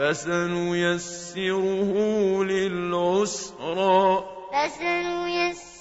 فسنيسره للعسرى. فسنيسره